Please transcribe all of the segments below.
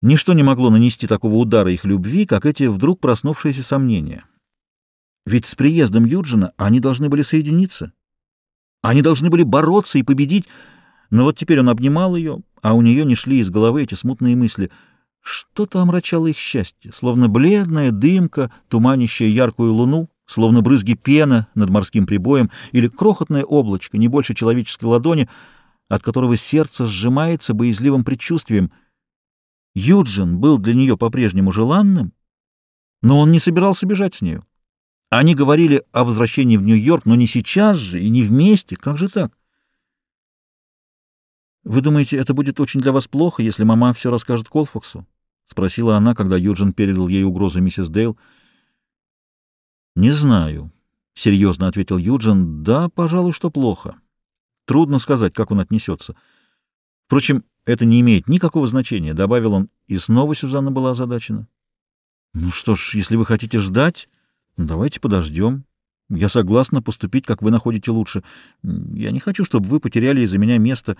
Ничто не могло нанести такого удара их любви, как эти вдруг проснувшиеся сомнения. Ведь с приездом Юджина они должны были соединиться. Они должны были бороться и победить, но вот теперь он обнимал ее, а у нее не шли из головы эти смутные мысли. Что-то омрачало их счастье, словно бледная дымка, туманящая яркую луну, словно брызги пена над морским прибоем или крохотное облачко, не больше человеческой ладони, от которого сердце сжимается боязливым предчувствием — Юджин был для нее по-прежнему желанным, но он не собирался бежать с нею. Они говорили о возвращении в Нью-Йорк, но не сейчас же и не вместе. Как же так? «Вы думаете, это будет очень для вас плохо, если мама все расскажет Колфаксу?» — спросила она, когда Юджин передал ей угрозу миссис Дейл. «Не знаю», — серьезно ответил Юджин. «Да, пожалуй, что плохо. Трудно сказать, как он отнесется. Впрочем, это не имеет никакого значения, — добавил он, и снова Сюзанна была озадачена. — Ну что ж, если вы хотите ждать, давайте подождем. Я согласна поступить, как вы находите лучше. Я не хочу, чтобы вы потеряли из-за меня место.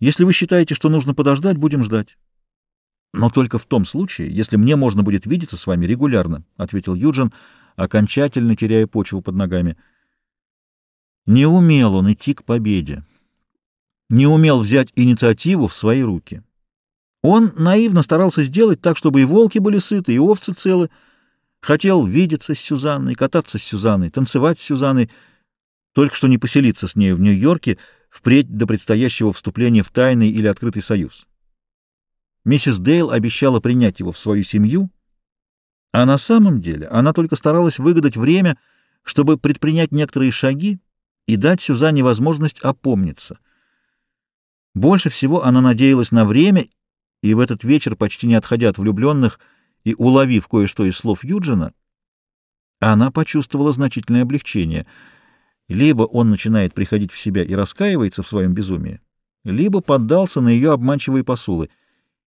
Если вы считаете, что нужно подождать, будем ждать. — Но только в том случае, если мне можно будет видеться с вами регулярно, — ответил Юджин, окончательно теряя почву под ногами. Не умел он идти к победе не умел взять инициативу в свои руки. Он наивно старался сделать так, чтобы и волки были сыты, и овцы целы. Хотел видеться с Сюзанной, кататься с Сюзанной, танцевать с Сюзанной, только что не поселиться с ней в Нью-Йорке впредь до предстоящего вступления в тайный или открытый союз. Миссис Дейл обещала принять его в свою семью, а на самом деле она только старалась выгадать время, чтобы предпринять некоторые шаги и дать Сюзанне возможность опомниться — больше всего она надеялась на время, и в этот вечер, почти не отходя от влюбленных и уловив кое-что из слов Юджина, она почувствовала значительное облегчение. Либо он начинает приходить в себя и раскаивается в своем безумии, либо поддался на ее обманчивые посулы.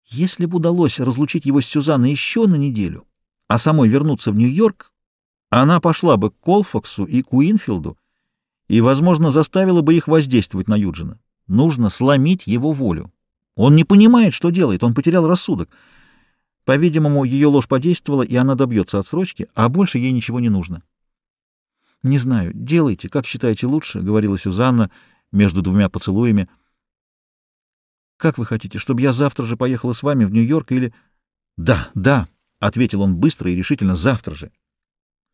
Если бы удалось разлучить его с Сюзанной еще на неделю, а самой вернуться в Нью-Йорк, она пошла бы к Колфаксу и Куинфилду и, возможно, заставила бы их воздействовать на Юджина. Нужно сломить его волю. Он не понимает, что делает, он потерял рассудок. По-видимому, ее ложь подействовала, и она добьется отсрочки, а больше ей ничего не нужно. — Не знаю, делайте, как считаете лучше, — говорила Сюзанна между двумя поцелуями. — Как вы хотите, чтобы я завтра же поехала с вами в Нью-Йорк или... — Да, да, — ответил он быстро и решительно, — завтра же.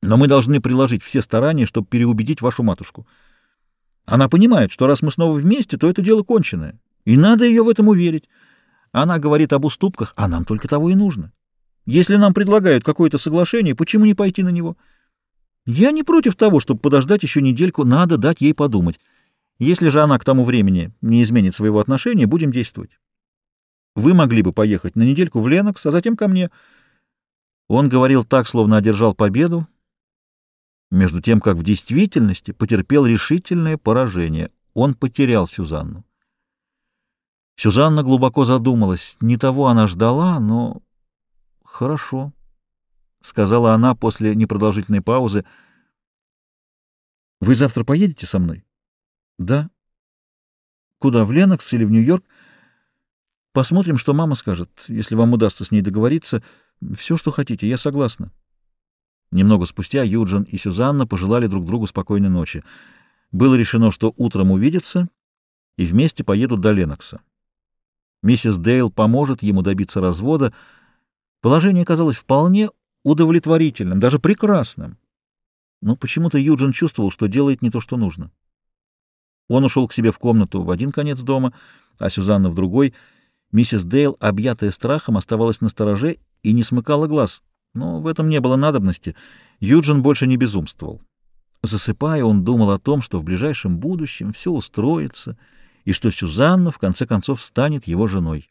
Но мы должны приложить все старания, чтобы переубедить вашу матушку. — она понимает, что раз мы снова вместе, то это дело конченое, и надо ее в этом уверить. Она говорит об уступках, а нам только того и нужно. Если нам предлагают какое-то соглашение, почему не пойти на него? Я не против того, чтобы подождать еще недельку, надо дать ей подумать. Если же она к тому времени не изменит своего отношения, будем действовать. Вы могли бы поехать на недельку в Ленокс, а затем ко мне. Он говорил так, словно одержал победу, между тем как в действительности потерпел решительное поражение. Он потерял Сюзанну. Сюзанна глубоко задумалась. Не того она ждала, но... Хорошо, — сказала она после непродолжительной паузы. — Вы завтра поедете со мной? — Да. — Куда, в Ленокс или в Нью-Йорк? — Посмотрим, что мама скажет. Если вам удастся с ней договориться, все, что хотите, я согласна. Немного спустя Юджин и Сюзанна пожелали друг другу спокойной ночи. Было решено, что утром увидятся и вместе поедут до Ленокса. Миссис Дейл поможет ему добиться развода. Положение казалось вполне удовлетворительным, даже прекрасным. Но почему-то Юджин чувствовал, что делает не то, что нужно. Он ушел к себе в комнату в один конец дома, а Сюзанна в другой. Миссис Дейл, объятая страхом, оставалась на стороже и не смыкала глаз — но в этом не было надобности. Юджин больше не безумствовал. Засыпая, он думал о том, что в ближайшем будущем все устроится, и что Сюзанна в конце концов станет его женой.